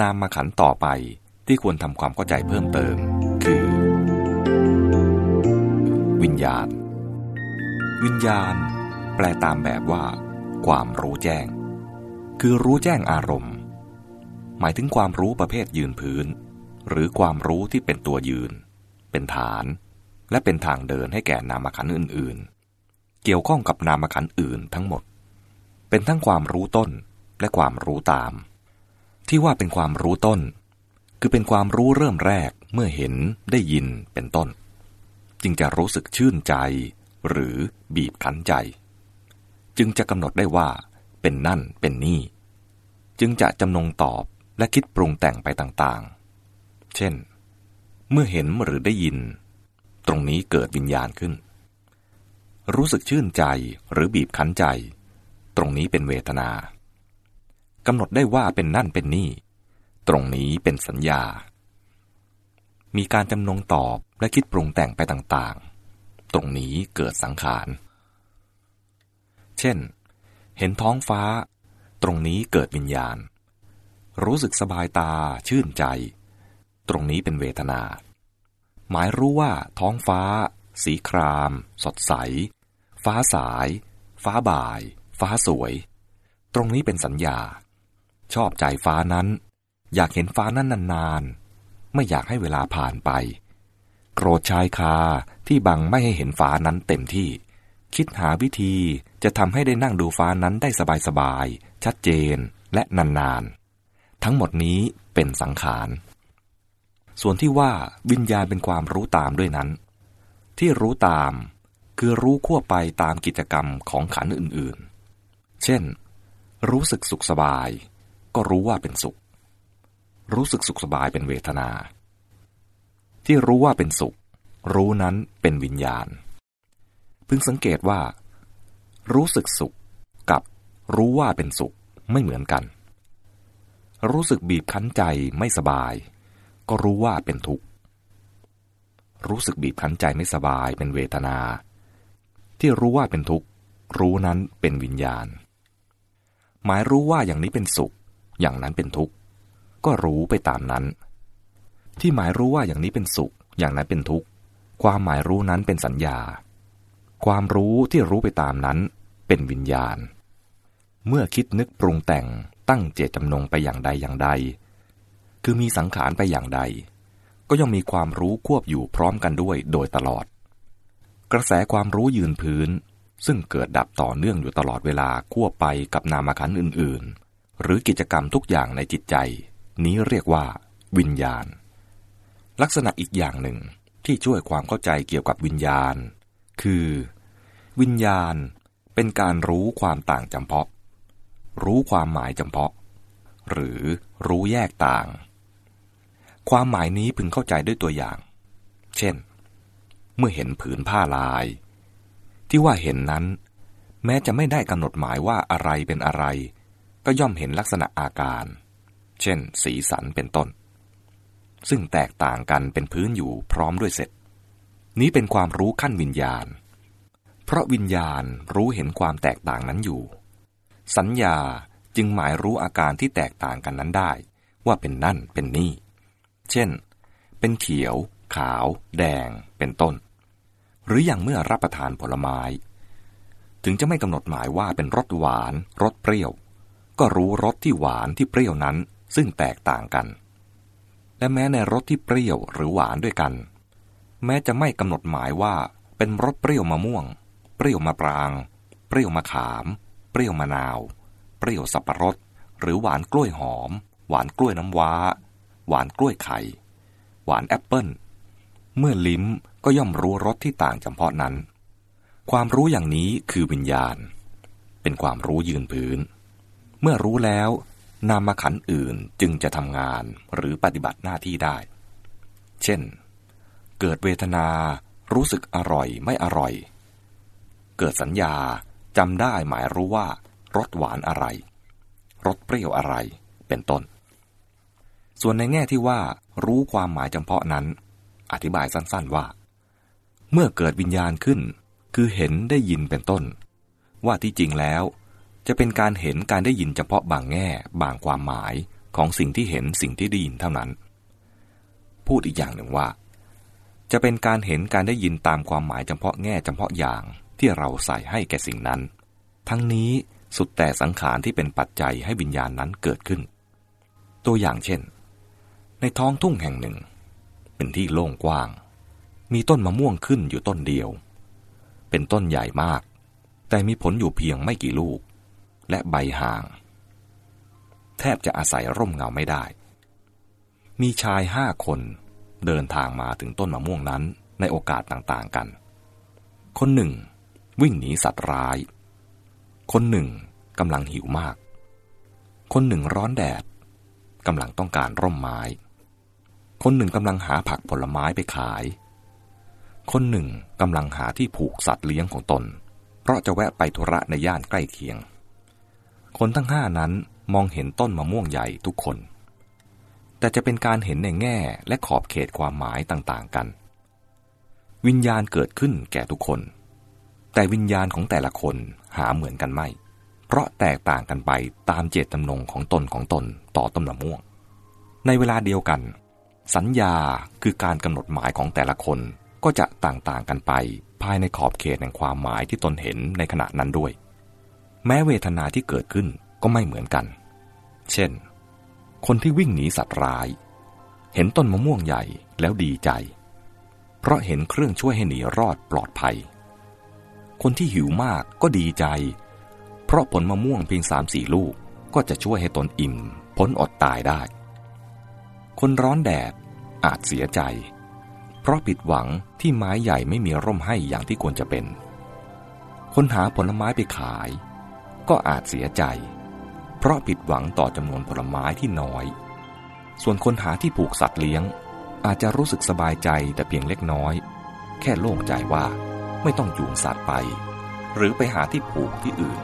นามมาขันต่อไปที่ควรทำความเข้าใจเพิ่มเติม คือ วิญญาณ วิญญาณ แปลตามแบบว่า ความรู้แจ้ง คือรู้แจ้งอารมณ์ หมายถึงความรู้ประเภทยืนพื้น หรือความรู้ที่เป็นตัวยืน เป็นฐาน และเป็นทางเดินให้แก่นามขันอื่น ๆ เกี่ยวข้องกับนามขันอื่นทั้งหมด เป็นทั้งความรู้ต้นและความรู้ตาม ที่ว่าเป็นความรู้ต้น คือเป็นความรู้เริ่มแรกเมื่อเห็นได้ยินเป็นต้น จึงจะรู้สึกชื่นใจ หรือบีบคั้นใจ จึงจะกำหนดได้ว่า เป็นนั่นเป็นนี่ จึงจะจำนงตอบและคิดปรุงแต่งไปต่างๆ เช่น เมื่อเห็นหรือได้ยิน ตรงนี้เกิดวิญญาณขึ้น รู้สึกชื่นใจหรือบีบคั้นใจ ตรงนี้เป็นเวทนา กำหนดได้ว่าเป็นนั่นเป็นนี่ ตรงนี้เป็นสัญญา มีการจำนงตอบและคิดปรุงแต่งไปต่างๆ ตรงนี้เกิดสังขาร เช่น เห็นท้องฟ้า ตรงนี้เกิดวิญญาณ รู้สึกสบายตาชื่นใจ ตรงนี้เป็นเวทนา หมายรู้ว่าท้องฟ้า สีคราม สดใส ฟ้าสาย ฟ้าบ่าย ฟ้าสวย ตรงนี้เป็นสัญญา ชอบใจฟ้านั้น อยากเห็นฟ้านั้นนานๆ ไม่อยากให้เวลาผ่านไป โกรธชายคาที่บังไม่ให้เห็นฟ้านั้นเต็มที่ คิดหาวิธีจะทำให้ได้นั่งดูฟ้านั้นได้สบายๆ ชัดเจนและนานๆ ทั้งหมดนี้เป็นสังขาร ส่วนที่ว่าวิญญาณเป็นความรู้ตามด้วยนั้น ที่รู้ตามคือรู้ขั้วไปตามกิจกรรมของขันอื่นๆ เช่น รู้สึกสุขสบาย ก็รู้ว่าเป็นสุข รู้สึกสุขสบายเป็นเวทนา ที่รู้ว่าเป็นสุข รู้นั้นเป็นวิญญาณ พึงสังเกตว่า รู้สึกสุขกับรู้ว่าเป็นสุขไม่เหมือนกัน รู้สึกบีบคั้นใจไม่สบาย ก็รู้ว่าเป็นทุกข์รู้สึกบีบคั้นใจไม่สบายเป็นเวทนา ที่รู้ว่าเป็นทุกข์รู้นั้นเป็นวิญญาณ หมายรู้ว่าอย่างนี้เป็นสุข อย่างนั้นเป็นทุกข์ ก็รู้ไปตามนั้น ที่หมายรู้ว่าอย่างนี้เป็นสุข อย่างนั้นเป็นทุกข์ ความหมายรู้นั้นเป็นสัญญา ความรู้ที่รู้ไปตามนั้นเป็นวิญญาณ เมื่อคิดนึกปรุงแต่งตั้งเจตจำนงไปอย่างใดอย่างใด คือมีสังขารไปอย่างใด ก็ย่อมมีความรู้ควบอยู่พร้อมกันด้วยโดยตลอด กระแสความรู้ยืนพื้นซึ่งเกิดดับต่อเนื่องอยู่ตลอดเวลาควบไปกับนามขันอื่น หรือกิจกรรมทุกอย่างในจิตใจ นี้เรียกว่า วิญญาณ ลักษณะอีกอย่างหนึ่งที่ช่วยความเข้าใจเกี่ยวกับวิญญาณ คือ วิญญาณเป็นการรู้ความต่างจำเพาะ รู้ความหมายจำเพาะ หรือรู้แยกต่าง ความหมายนี้พึงเข้าใจด้วยตัวอย่าง เช่น เมื่อเห็นผืนผ้าลาย ที่ว่าเห็นนั้น แม้จะไม่ได้กำหนดหมายว่าอะไรเป็นอะไร ก็ย่อมเห็นลักษณะอาการ เช่น สีสันเป็นต้น ซึ่งแตกต่างกันเป็นพื้นอยู่พร้อมด้วยเสร็จ นี้เป็นความรู้ขั้นวิญญาณ เพราะวิญญาณรู้เห็นความแตกต่างนั้นอยู่ สัญญาจึงหมายรู้อาการที่แตกต่างกันนั้นได้ ว่าเป็นนั่นเป็นนี่ เช่น เป็นเขียว ขาว แดง เป็นต้น หรืออย่างเมื่อรับประทานผลไม้ ถึงจะไม่กำหนดหมายว่าเป็นรสหวาน รสเปรี้ยว ก็รู้รสที่หวานที่เปรี้ยวนั้นซึ่งแตกต่างกัน และแม้ในรสที่เปรี้ยวหรือหวานด้วยกัน แม้จะไม่กำหนดหมายว่าเป็นรสเปรี้ยวมะม่วง เปรี้ยวมะปราง เปรี้ยวมะขาม เปรี้ยวมะนาว เปรี้ยวสับปะรด หรือหวานกล้วยหอม หวานกล้วยน้ำว้า หวานกล้วยไข่ หวานแอปเปิ้ล เมื่อลิ้มก็ย่อมรู้รสที่ต่างจำเพาะนั้น ความรู้อย่างนี้คือวิญญาณ เป็นความรู้ยืนพื้น เมื่อรู้แล้ว นามขันอื่นจึงจะทำงานหรือปฏิบัติหน้าที่ได้ เช่น เกิดเวทนา รู้สึกอร่อยไม่อร่อย เกิดสัญญาจำได้หมายรู้ว่ารสหวานอะไรรสเปรี้ยวอะไรเป็นต้น ส่วนในแง่ที่ว่ารู้ความหมายจำเพาะนั้น อธิบายสั้นๆว่า เมื่อเกิดวิญญาณขึ้น คือเห็นได้ยินเป็นต้น ว่าที่จริงแล้ว จะเป็นการเห็นการได้ยินเฉพาะบางแง่บางความหมายของสิ่งที่เห็นสิ่งที่ได้ยินเท่านั้น พูดอีกอย่างหนึ่งว่า จะเป็นการเห็นการได้ยินตามความหมายเฉพาะแง่เฉพาะอย่างที่เราใส่ให้แก่สิ่งนั้น ทั้งนี้สุดแต่สังขารที่เป็นปัจจัยให้วิญญาณนั้นเกิดขึ้น ตัวอย่างเช่น ในท้องทุ่งแห่งหนึ่ง เป็นที่โล่งกว้าง มีต้นมะม่วงขึ้นอยู่ต้นเดียว เป็นต้นใหญ่มาก แต่มีผลอยู่เพียงไม่กี่ลูก และใบห่าง แทบจะอาศัยร่มเงาไม่ได้ มีชายห้าคนเดินทางมาถึงต้นมะม่วงนั้นในโอกาสต่างๆกัน คนหนึ่ง วิ่งหนีสัตว์ร้าย คนหนึ่งกำลังหิวมาก คนหนึ่งร้อนแดดกำลังต้องการร่มไม้ คนหนึ่งกำลังหาผักผลไม้ไปขาย คนหนึ่งกำลังหาที่ผูกสัตว์เลี้ยงของตน เพราะจะแวะไปธุระในย่านใกล้เคียง คนทั้งห้านั้นมองเห็นต้นมะม่วงใหญ่ทุกคน แต่จะเป็นการเห็นในแง่และขอบเขตความหมายต่างๆกัน วิญญาณเกิดขึ้นแก่ทุกคน แต่วิญญาณของแต่ละคนหาเหมือนกันไม่ เพราะแตกต่างกันไปตามเจตจำนงของตนของตนต่อต้นมะม่วง ในเวลาเดียวกัน สัญญาคือการกำหนดหมายของแต่ละคนก็จะต่างๆกันไปภายในขอบเขตแห่งความหมายที่ตนเห็นในขณะนั้นด้วย แม้เวทนาที่เกิดขึ้นก็ไม่เหมือนกัน เช่น คนที่วิ่งหนีสัตว์ร้าย เห็นต้นมะม่วงใหญ่แล้วดีใจ เพราะเห็นเครื่องช่วยให้หนีรอดปลอดภัย คนที่หิวมากก็ดีใจ เพราะผลมะม่วงเพียงสามสี่ลูกก็จะช่วยให้ตนอิ่มพ้นอดตายได้ คนร้อนแดดอาจเสียใจ เพราะผิดหวังที่ไม้ใหญ่ไม่มีร่มให้อย่างที่ควรจะเป็น คนหาผลไม้ไปขาย ก็อาจเสียใจ เพราะผิดหวังต่อจำนวนผลไม้ที่น้อย ส่วนคนหาที่ผูกสัตว์เลี้ยง อาจจะรู้สึกสบายใจแต่เพียงเล็กน้อย แค่โล่งใจว่าไม่ต้องจูงสัตว์ไป หรือไปหาที่ผูกที่อื่น